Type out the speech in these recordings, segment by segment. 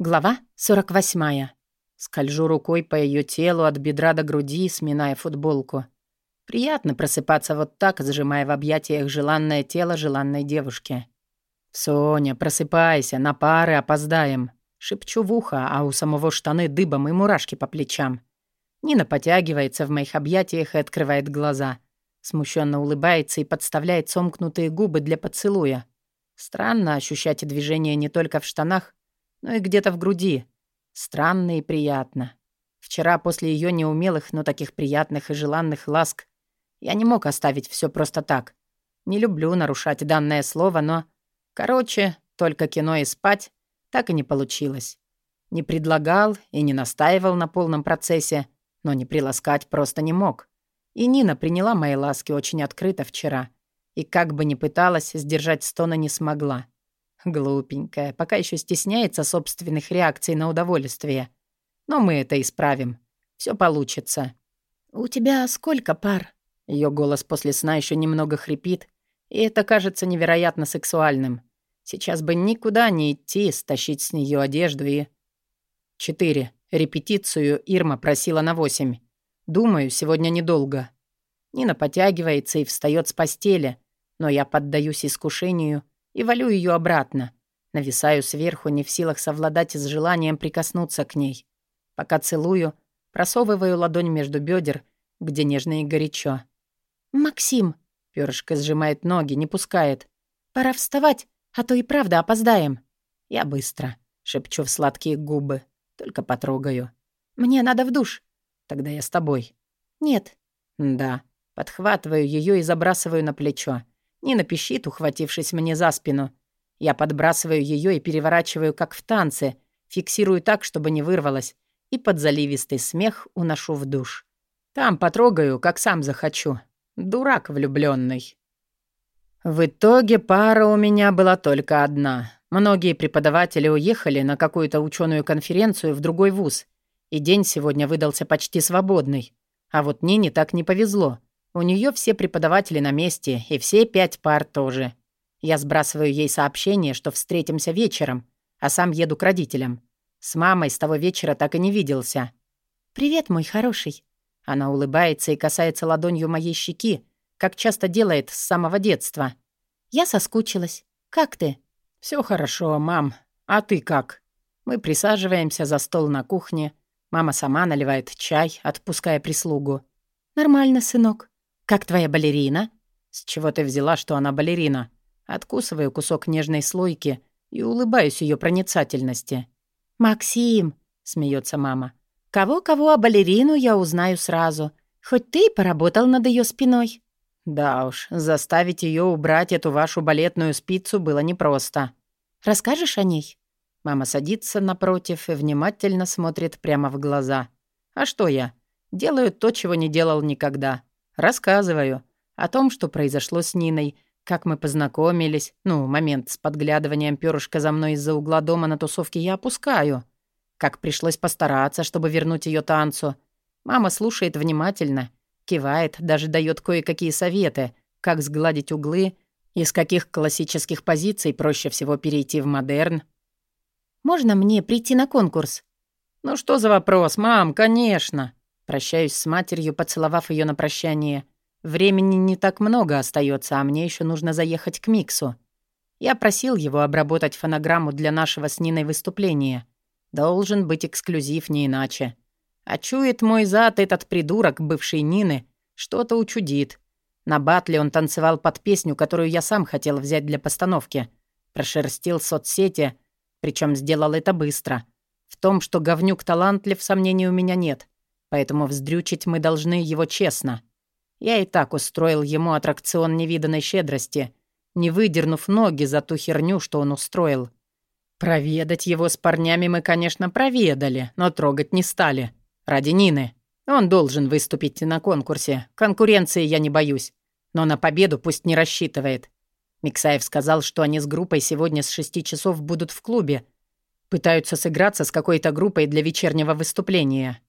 Глава 48. Скольжу рукой по ее телу от бедра до груди, сминая футболку. Приятно просыпаться вот так, зажимая в объятиях желанное тело желанной девушки. «Соня, просыпайся, на пары опоздаем». Шепчу в ухо, а у самого штаны дыбом и мурашки по плечам. Нина потягивается в моих объятиях и открывает глаза. Смущенно улыбается и подставляет сомкнутые губы для поцелуя. Странно ощущать движение не только в штанах, но и где-то в груди. Странно и приятно. Вчера после ее неумелых, но таких приятных и желанных ласк я не мог оставить все просто так. Не люблю нарушать данное слово, но... Короче, только кино и спать так и не получилось. Не предлагал и не настаивал на полном процессе, но не приласкать просто не мог. И Нина приняла мои ласки очень открыто вчера. И как бы ни пыталась, сдержать стона не смогла. Глупенькая, пока еще стесняется собственных реакций на удовольствие. Но мы это исправим. Все получится. «У тебя сколько пар?» Ее голос после сна еще немного хрипит, и это кажется невероятно сексуальным. Сейчас бы никуда не идти, стащить с нее одежду и... Четыре. Репетицию Ирма просила на восемь. Думаю, сегодня недолго. Нина потягивается и встает с постели, но я поддаюсь искушению — и валю ее обратно. Нависаю сверху, не в силах совладать с желанием прикоснуться к ней. Пока целую, просовываю ладонь между бедер, где нежно и горячо. «Максим!» — перышко сжимает ноги, не пускает. «Пора вставать, а то и правда опоздаем». «Я быстро», — шепчу в сладкие губы. «Только потрогаю». «Мне надо в душ». «Тогда я с тобой». «Нет». «Да». Подхватываю ее и забрасываю на плечо. Нина пищит, ухватившись мне за спину. Я подбрасываю ее и переворачиваю, как в танце, фиксирую так, чтобы не вырвалась, и под заливистый смех уношу в душ. Там потрогаю, как сам захочу. Дурак влюбленный. В итоге пара у меня была только одна. Многие преподаватели уехали на какую-то ученую конференцию в другой вуз, и день сегодня выдался почти свободный. А вот Нине так не повезло. У нее все преподаватели на месте, и все пять пар тоже. Я сбрасываю ей сообщение, что встретимся вечером, а сам еду к родителям. С мамой с того вечера так и не виделся. «Привет, мой хороший». Она улыбается и касается ладонью моей щеки, как часто делает с самого детства. «Я соскучилась. Как ты?» Все хорошо, мам. А ты как?» Мы присаживаемся за стол на кухне. Мама сама наливает чай, отпуская прислугу. «Нормально, сынок. «Как твоя балерина?» «С чего ты взяла, что она балерина?» Откусываю кусок нежной слойки и улыбаюсь ее проницательности. «Максим!» — смеется мама. «Кого-кого, а балерину я узнаю сразу. Хоть ты поработал над ее спиной». «Да уж, заставить ее убрать эту вашу балетную спицу было непросто». «Расскажешь о ней?» Мама садится напротив и внимательно смотрит прямо в глаза. «А что я? Делаю то, чего не делал никогда. Рассказываю о том, что произошло с Ниной, как мы познакомились. Ну, момент с подглядыванием перышка за мной из-за угла дома на тусовке я опускаю. Как пришлось постараться, чтобы вернуть ее танцу. Мама слушает внимательно, кивает, даже дает кое-какие советы, как сгладить углы, из каких классических позиций проще всего перейти в модерн. «Можно мне прийти на конкурс?» «Ну что за вопрос, мам, конечно!» Прощаюсь с матерью, поцеловав ее на прощание. Времени не так много остается, а мне еще нужно заехать к Миксу. Я просил его обработать фонограмму для нашего с Ниной выступления. Должен быть эксклюзив, не иначе. А чует мой зад этот придурок, бывший Нины, что-то учудит. На батле он танцевал под песню, которую я сам хотел взять для постановки. Прошерстил соцсети, причем сделал это быстро. В том, что говнюк талантлив, сомнений у меня нет поэтому вздрючить мы должны его честно. Я и так устроил ему аттракцион невиданной щедрости, не выдернув ноги за ту херню, что он устроил. Проведать его с парнями мы, конечно, проведали, но трогать не стали. Ради Нины. Он должен выступить на конкурсе. Конкуренции я не боюсь. Но на победу пусть не рассчитывает. Миксаев сказал, что они с группой сегодня с шести часов будут в клубе. Пытаются сыграться с какой-то группой для вечернего выступления.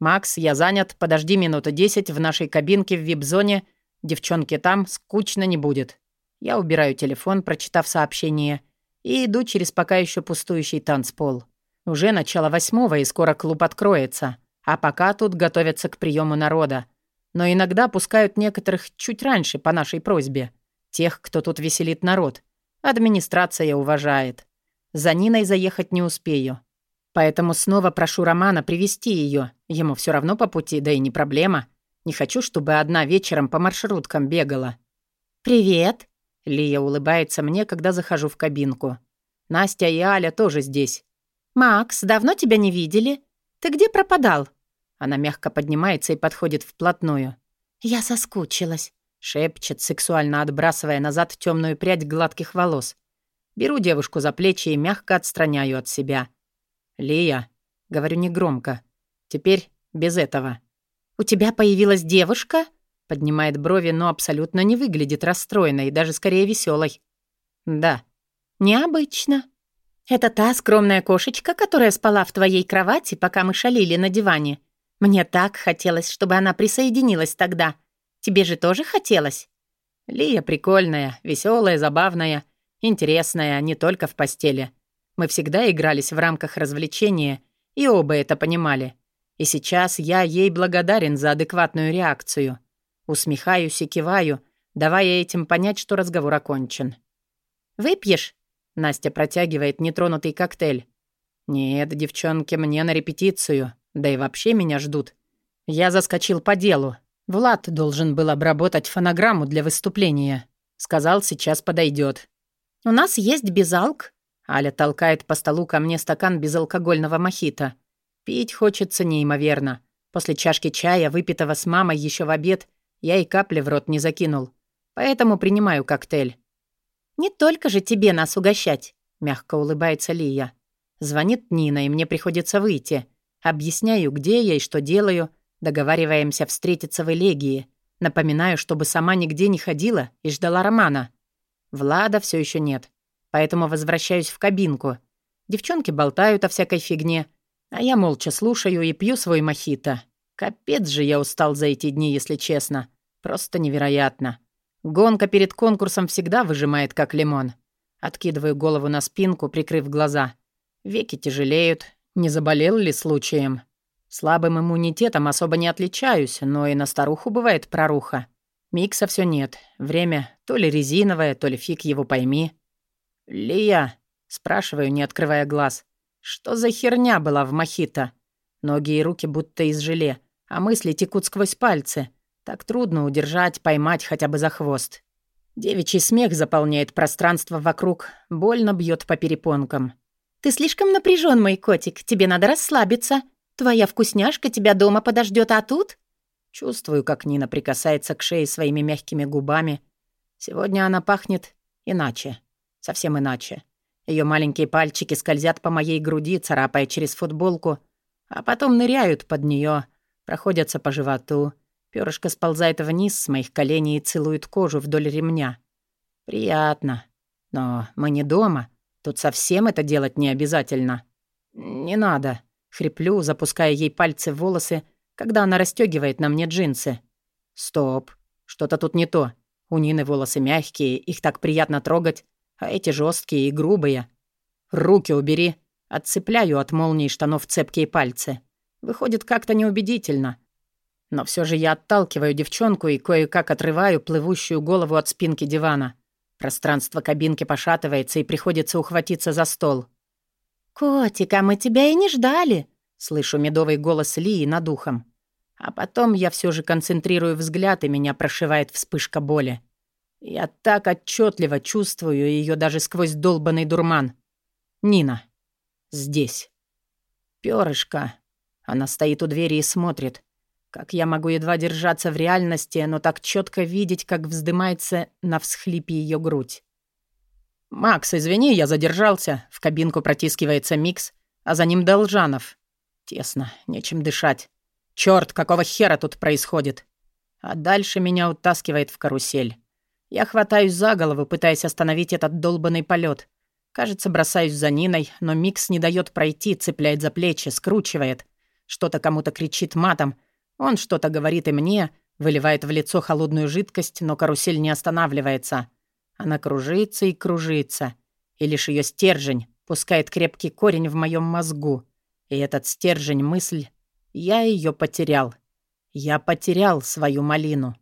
«Макс, я занят. Подожди минуты десять в нашей кабинке в вип-зоне. Девчонки там, скучно не будет». Я убираю телефон, прочитав сообщение, и иду через пока еще пустующий танцпол. Уже начало восьмого, и скоро клуб откроется. А пока тут готовятся к приему народа. Но иногда пускают некоторых чуть раньше по нашей просьбе. Тех, кто тут веселит народ. Администрация уважает. За Ниной заехать не успею. Поэтому снова прошу Романа привести ее. Ему все равно по пути, да и не проблема. Не хочу, чтобы одна вечером по маршруткам бегала. «Привет!» Лия улыбается мне, когда захожу в кабинку. Настя и Аля тоже здесь. «Макс, давно тебя не видели? Ты где пропадал?» Она мягко поднимается и подходит вплотную. «Я соскучилась», — шепчет, сексуально отбрасывая назад темную прядь гладких волос. Беру девушку за плечи и мягко отстраняю от себя. «Лия», — говорю негромко, — «теперь без этого». «У тебя появилась девушка?» Поднимает брови, но абсолютно не выглядит расстроенной, даже скорее веселой. «Да». «Необычно», «Это та скромная кошечка, которая спала в твоей кровати, пока мы шалили на диване. Мне так хотелось, чтобы она присоединилась тогда. Тебе же тоже хотелось?» Лия прикольная, веселая, забавная, интересная, не только в постели. Мы всегда игрались в рамках развлечения, и оба это понимали. И сейчас я ей благодарен за адекватную реакцию. Усмехаюсь и киваю, давая этим понять, что разговор окончен. «Выпьешь?» Настя протягивает нетронутый коктейль. «Нет, девчонки, мне на репетицию. Да и вообще меня ждут. Я заскочил по делу. Влад должен был обработать фонограмму для выступления. Сказал, сейчас подойдет. «У нас есть безалк?» Аля толкает по столу ко мне стакан безалкогольного мохито. Пить хочется неимоверно. После чашки чая, выпитого с мамой еще в обед, я и капли в рот не закинул. Поэтому принимаю коктейль. «Не только же тебе нас угощать», — мягко улыбается Лия. Звонит Нина, и мне приходится выйти. Объясняю, где я и что делаю. Договариваемся встретиться в Элегии. Напоминаю, чтобы сама нигде не ходила и ждала Романа. Влада все еще нет. Поэтому возвращаюсь в кабинку. Девчонки болтают о всякой фигне, а я молча слушаю и пью свой мохито. Капец же я устал за эти дни, если честно. Просто невероятно. Гонка перед конкурсом всегда выжимает, как лимон. Откидываю голову на спинку, прикрыв глаза. Веки тяжелеют. Не заболел ли случаем? Слабым иммунитетом особо не отличаюсь, но и на старуху бывает проруха. Микса все нет. Время то ли резиновое, то ли фиг его пойми. «Лия?» — спрашиваю, не открывая глаз. «Что за херня была в мохито?» Ноги и руки будто из желе, а мысли текут сквозь пальцы. Так трудно удержать, поймать хотя бы за хвост. Девичий смех заполняет пространство вокруг, больно бьет по перепонкам. «Ты слишком напряжен, мой котик, тебе надо расслабиться. Твоя вкусняшка тебя дома подождет, а тут...» Чувствую, как Нина прикасается к шее своими мягкими губами. Сегодня она пахнет иначе. Совсем иначе. Ее маленькие пальчики скользят по моей груди, царапая через футболку, а потом ныряют под нее, проходятся по животу — Пёрышко сползает вниз с моих коленей и целует кожу вдоль ремня. Приятно. Но мы не дома. Тут совсем это делать не обязательно. Не надо. Хриплю, запуская ей пальцы в волосы, когда она расстёгивает на мне джинсы. Стоп. Что-то тут не то. У Нины волосы мягкие, их так приятно трогать, а эти жесткие и грубые. Руки убери. Отцепляю от молнии штанов цепкие пальцы. Выходит как-то неубедительно. Но все же я отталкиваю девчонку и кое-как отрываю плывущую голову от спинки дивана. Пространство кабинки пошатывается, и приходится ухватиться за стол. «Котик, а мы тебя и не ждали!» Слышу медовый голос Лии над ухом. А потом я все же концентрирую взгляд, и меня прошивает вспышка боли. Я так отчетливо чувствую ее даже сквозь долбанный дурман. Нина. Здесь. Пёрышко. Она стоит у двери и смотрит. Как я могу едва держаться в реальности, но так четко видеть, как вздымается на всхлипе ее грудь. «Макс, извини, я задержался». В кабинку протискивается Микс, а за ним Должанов. Тесно, нечем дышать. Черт, какого хера тут происходит? А дальше меня утаскивает в карусель. Я хватаюсь за голову, пытаясь остановить этот долбанный полет. Кажется, бросаюсь за Ниной, но Микс не дает пройти, цепляет за плечи, скручивает. Что-то кому-то кричит матом, он что-то говорит и мне, выливает в лицо холодную жидкость, но карусель не останавливается. Она кружится и кружится. И лишь ее стержень пускает крепкий корень в моем мозгу. И этот стержень мысль, я ее потерял. Я потерял свою малину.